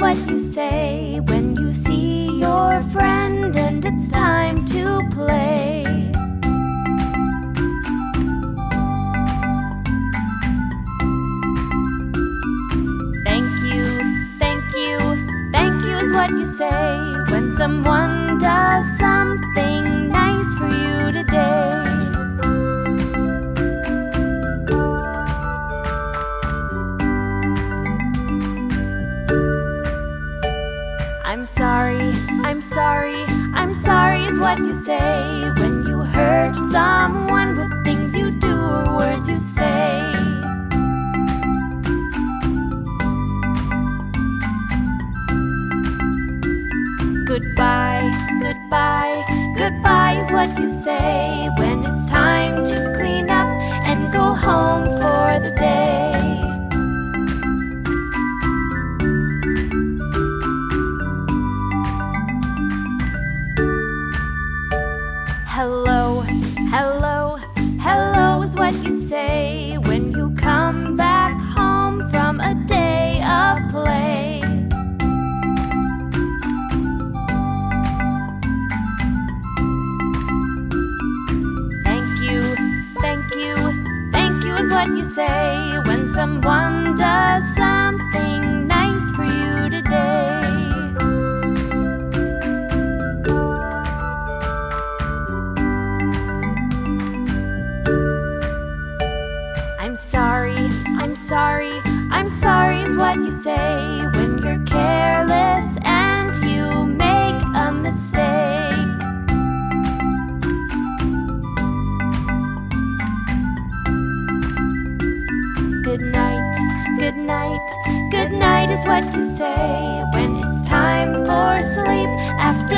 what you say when you see your friend and it's time to play. Thank you, thank you, thank you is what you say when someone does something nice for you today. Sorry, I'm sorry, I'm sorry is what you say when you hurt someone with things you do or words you say. Goodbye, goodbye, goodbye is what you say when it's time to clean up and go home for the day. Hello, hello, hello is what you say when you come back home from a day of play. Thank you, thank you, thank you is what you say when someone does something nice for you today. I'm sorry, I'm sorry, I'm sorry is what you say when you're careless and you make a mistake. Good night, good night, good night is what you say when it's time for sleep after.